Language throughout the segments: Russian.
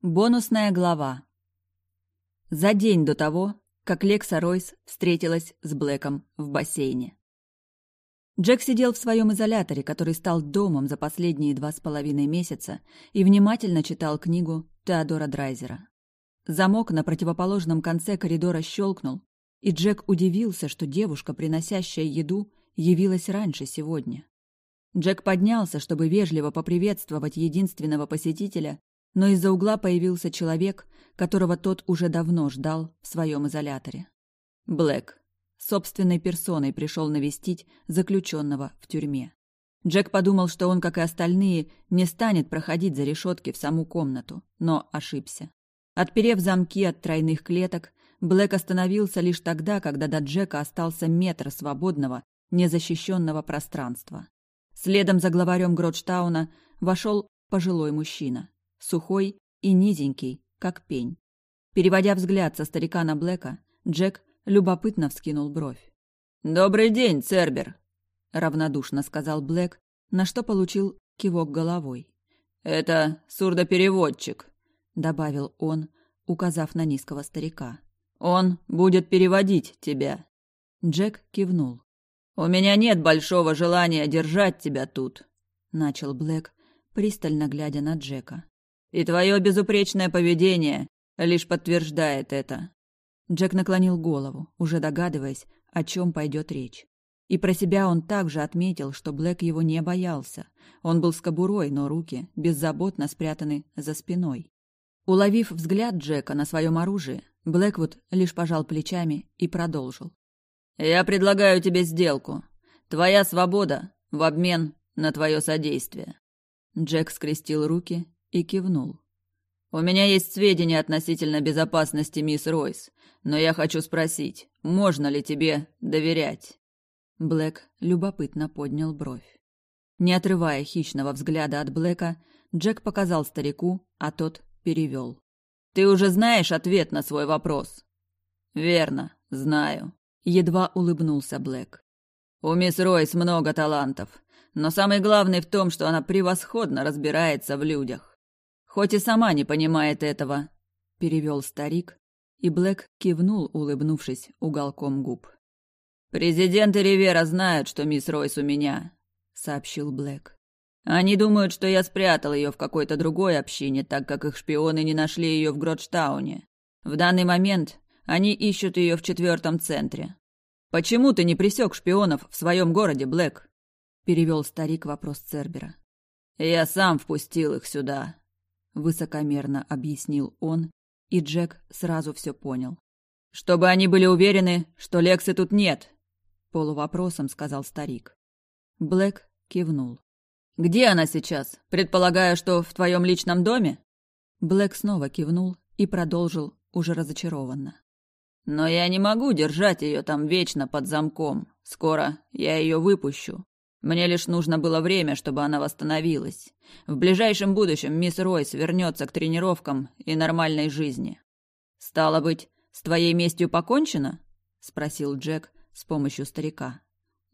Бонусная глава. За день до того, как Лекса Ройс встретилась с Блэком в бассейне. Джек сидел в своем изоляторе, который стал домом за последние два с половиной месяца, и внимательно читал книгу Теодора Драйзера. Замок на противоположном конце коридора щелкнул, и Джек удивился, что девушка, приносящая еду, явилась раньше сегодня. Джек поднялся, чтобы вежливо поприветствовать единственного посетителя, но из-за угла появился человек, которого тот уже давно ждал в своем изоляторе. Блэк собственной персоной пришел навестить заключенного в тюрьме. Джек подумал, что он, как и остальные, не станет проходить за решетки в саму комнату, но ошибся. Отперев замки от тройных клеток, Блэк остановился лишь тогда, когда до Джека остался метр свободного, незащищенного пространства. Следом за главарем Гродштауна вошел пожилой мужчина сухой и низенький, как пень. Переводя взгляд со старика на Блэка, Джек любопытно вскинул бровь. «Добрый день, Цербер!» — равнодушно сказал Блэк, на что получил кивок головой. «Это сурдопереводчик», — добавил он, указав на низкого старика. «Он будет переводить тебя». Джек кивнул. «У меня нет большого желания держать тебя тут», — начал Блэк, пристально глядя на Джека. И твое безупречное поведение лишь подтверждает это. Джек наклонил голову, уже догадываясь, о чем пойдет речь. И про себя он также отметил, что Блэк его не боялся. Он был с кобурой, но руки беззаботно спрятаны за спиной. Уловив взгляд Джека на своем оружии, Блэквуд лишь пожал плечами и продолжил. «Я предлагаю тебе сделку. Твоя свобода в обмен на твое содействие». Джек скрестил руки и кивнул. «У меня есть сведения относительно безопасности мисс Ройс, но я хочу спросить, можно ли тебе доверять?» Блэк любопытно поднял бровь. Не отрывая хищного взгляда от Блэка, Джек показал старику, а тот перевел. «Ты уже знаешь ответ на свой вопрос?» «Верно, знаю», — едва улыбнулся Блэк. «У мисс Ройс много талантов, но самый главный в том, что она превосходно разбирается в людях. Хоть и сама не понимает этого, перевел старик, и Блэк кивнул, улыбнувшись уголком губ. Президент и Ривера знают, что мисс Ройс у меня, сообщил Блэк. Они думают, что я спрятал ее в какой-то другой общине, так как их шпионы не нашли ее в Гродштауне. В данный момент они ищут ее в четвертом центре. Почему ты не присек шпионов в своем городе, Блэк? перевел старик вопрос Цербера. Я сам впустил их сюда, высокомерно объяснил он, и Джек сразу все понял. Чтобы они были уверены, что Лексы тут нет, полувопросом сказал старик. Блэк кивнул. Где она сейчас? Предполагаю, что в твоем личном доме? Блэк снова кивнул и продолжил уже разочарованно. Но я не могу держать ее там вечно под замком. Скоро я ее выпущу. Мне лишь нужно было время, чтобы она восстановилась. В ближайшем будущем мисс Ройс вернется к тренировкам и нормальной жизни. Стало быть, с твоей местью покончено? спросил Джек с помощью старика.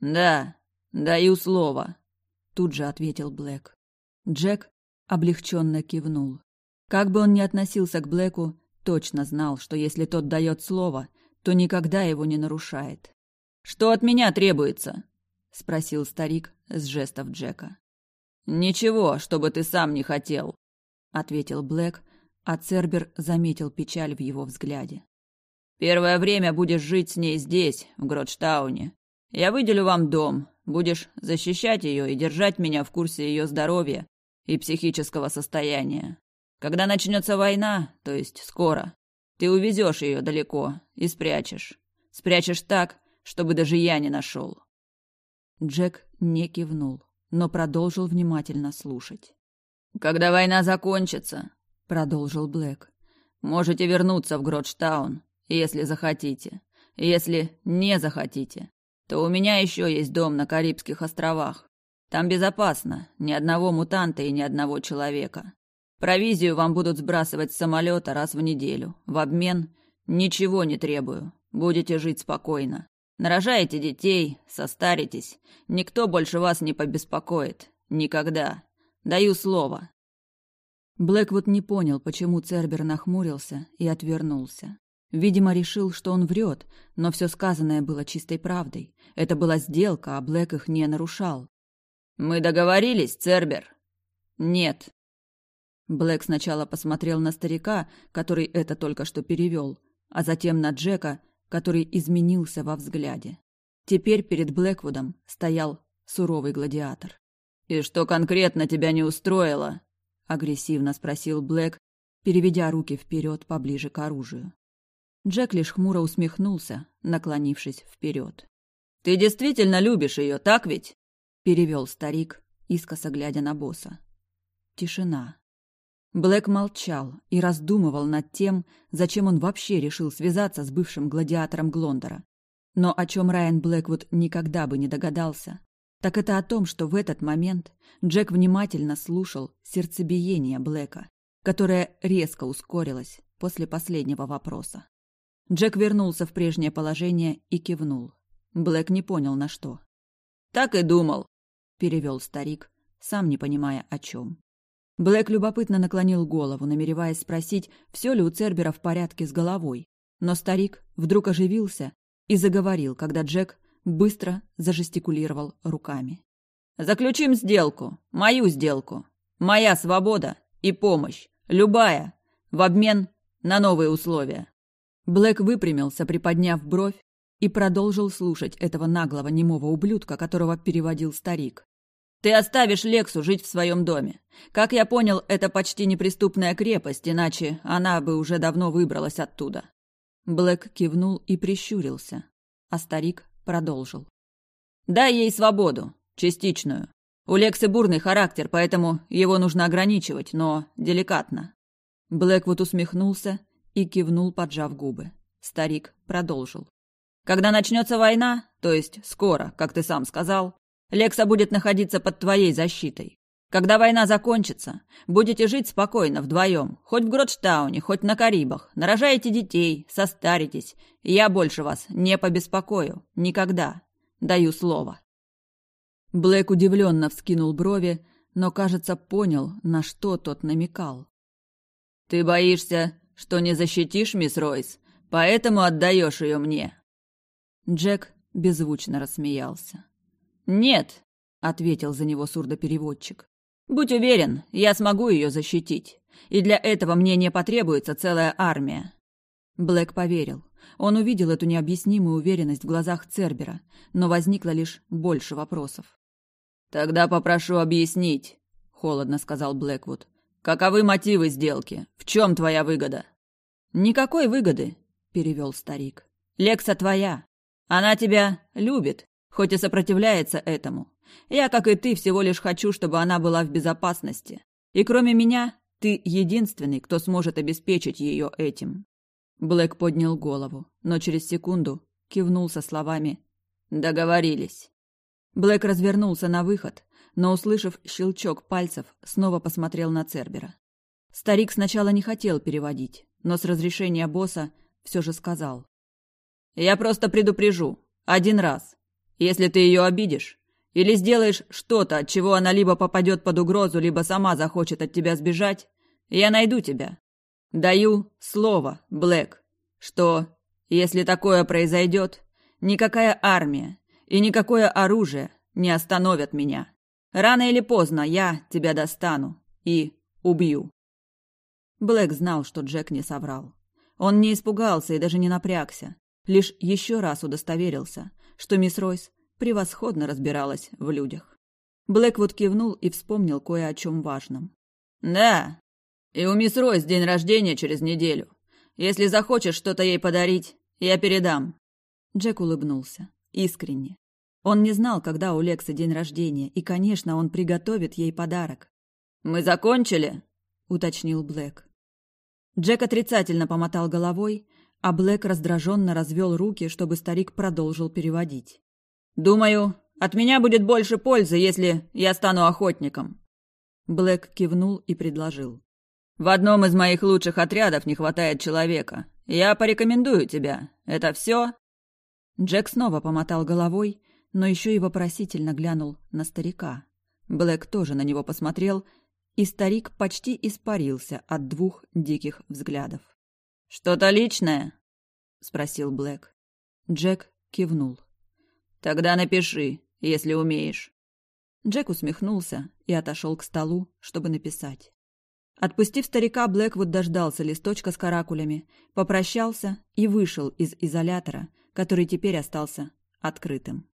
Да, даю слово, тут же ответил Блэк. Джек облегченно кивнул. Как бы он ни относился к Блэку, точно знал, что если тот дает слово, то никогда его не нарушает. Что от меня требуется? — спросил старик с жестов Джека. «Ничего, чтобы ты сам не хотел», — ответил Блэк, а Цербер заметил печаль в его взгляде. «Первое время будешь жить с ней здесь, в Гродштауне. Я выделю вам дом, будешь защищать ее и держать меня в курсе ее здоровья и психического состояния. Когда начнется война, то есть скоро, ты увезешь ее далеко и спрячешь. Спрячешь так, чтобы даже я не нашел. Джек не кивнул, но продолжил внимательно слушать. «Когда война закончится», — продолжил Блэк, — «можете вернуться в Гродштаун, если захотите. Если не захотите, то у меня еще есть дом на Карибских островах. Там безопасно, ни одного мутанта и ни одного человека. Провизию вам будут сбрасывать с самолета раз в неделю. В обмен ничего не требую. Будете жить спокойно. Нарожаете детей, состаритесь. Никто больше вас не побеспокоит. Никогда. Даю слово. Блэквуд не понял, почему Цербер нахмурился и отвернулся. Видимо, решил, что он врет, но все сказанное было чистой правдой. Это была сделка, а Блэк их не нарушал. «Мы договорились, Цербер?» «Нет». Блэк сначала посмотрел на старика, который это только что перевел, а затем на Джека, который изменился во взгляде. Теперь перед Блэквудом стоял суровый гладиатор. «И что конкретно тебя не устроило?» — агрессивно спросил Блэк, переведя руки вперед поближе к оружию. Джек лишь хмуро усмехнулся, наклонившись вперед. «Ты действительно любишь ее, так ведь?» — перевел старик, искоса глядя на босса. Тишина. Блэк молчал и раздумывал над тем, зачем он вообще решил связаться с бывшим гладиатором Глондора. Но о чем Райан Блэквуд никогда бы не догадался, так это о том, что в этот момент Джек внимательно слушал сердцебиение Блэка, которое резко ускорилось после последнего вопроса. Джек вернулся в прежнее положение и кивнул. Блэк не понял, на что. «Так и думал», — перевел старик, сам не понимая, о чем. Блэк любопытно наклонил голову, намереваясь спросить, все ли у Цербера в порядке с головой. Но старик вдруг оживился и заговорил, когда Джек быстро зажестикулировал руками. «Заключим сделку. Мою сделку. Моя свобода и помощь. Любая. В обмен на новые условия». Блэк выпрямился, приподняв бровь, и продолжил слушать этого наглого немого ублюдка, которого переводил старик. «Ты оставишь Лексу жить в своем доме. Как я понял, это почти неприступная крепость, иначе она бы уже давно выбралась оттуда». Блэк кивнул и прищурился, а старик продолжил. «Дай ей свободу, частичную. У Лексы бурный характер, поэтому его нужно ограничивать, но деликатно». Блэквуд усмехнулся и кивнул, поджав губы. Старик продолжил. «Когда начнется война, то есть скоро, как ты сам сказал, Лекса будет находиться под твоей защитой. Когда война закончится, будете жить спокойно вдвоем, хоть в Гродштауне, хоть на Карибах, нарожаете детей, состаритесь, я больше вас не побеспокою. Никогда. Даю слово». Блэк удивленно вскинул брови, но, кажется, понял, на что тот намекал. «Ты боишься, что не защитишь, мисс Ройс, поэтому отдаешь ее мне?» Джек беззвучно рассмеялся. «Нет», — ответил за него сурдопереводчик. Будь уверен, я смогу ее защитить. И для этого мне не потребуется целая армия. Блэк поверил. Он увидел эту необъяснимую уверенность в глазах Цербера, но возникло лишь больше вопросов. «Тогда попрошу объяснить», — холодно сказал Блэквуд. «Каковы мотивы сделки? В чем твоя выгода?» «Никакой выгоды», — перевел старик. «Лекса твоя. Она тебя любит, хоть и сопротивляется этому. Я, как и ты, всего лишь хочу, чтобы она была в безопасности. И кроме меня, ты единственный, кто сможет обеспечить ее этим». Блэк поднял голову, но через секунду кивнул со словами «Договорились». Блэк развернулся на выход, но, услышав щелчок пальцев, снова посмотрел на Цербера. Старик сначала не хотел переводить, но с разрешения босса все же сказал. «Я просто предупрежу. Один раз. Если ты ее обидишь, или сделаешь что-то, от чего она либо попадет под угрозу, либо сама захочет от тебя сбежать, я найду тебя. Даю слово, Блэк, что, если такое произойдет, никакая армия и никакое оружие не остановят меня. Рано или поздно я тебя достану и убью. Блэк знал, что Джек не соврал. Он не испугался и даже не напрягся, лишь еще раз удостоверился, что мисс Ройс превосходно разбиралась в людях. Блэквуд кивнул и вспомнил кое о чем важном. «Да, и у мисс Ройс день рождения через неделю. Если захочешь что-то ей подарить, я передам». Джек улыбнулся. Искренне. Он не знал, когда у Лекса день рождения, и, конечно, он приготовит ей подарок. «Мы закончили?» — уточнил Блэк. Джек отрицательно помотал головой, а Блэк раздраженно развел руки, чтобы старик продолжил переводить. «Думаю, от меня будет больше пользы, если я стану охотником». Блэк кивнул и предложил. «В одном из моих лучших отрядов не хватает человека. Я порекомендую тебя. Это все?» Джек снова помотал головой, но еще и вопросительно глянул на старика. Блэк тоже на него посмотрел и старик почти испарился от двух диких взглядов. «Что-то личное?» — спросил Блэк. Джек кивнул. «Тогда напиши, если умеешь». Джек усмехнулся и отошел к столу, чтобы написать. Отпустив старика, Блэквуд дождался листочка с каракулями, попрощался и вышел из изолятора, который теперь остался открытым.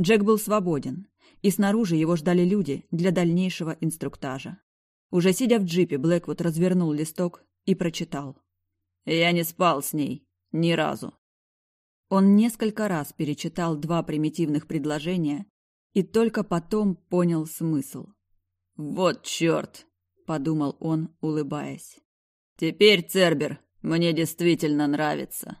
Джек был свободен, и снаружи его ждали люди для дальнейшего инструктажа. Уже сидя в джипе, Блэквуд развернул листок и прочитал. «Я не спал с ней. Ни разу». Он несколько раз перечитал два примитивных предложения и только потом понял смысл. «Вот черт!» — подумал он, улыбаясь. «Теперь, Цербер, мне действительно нравится».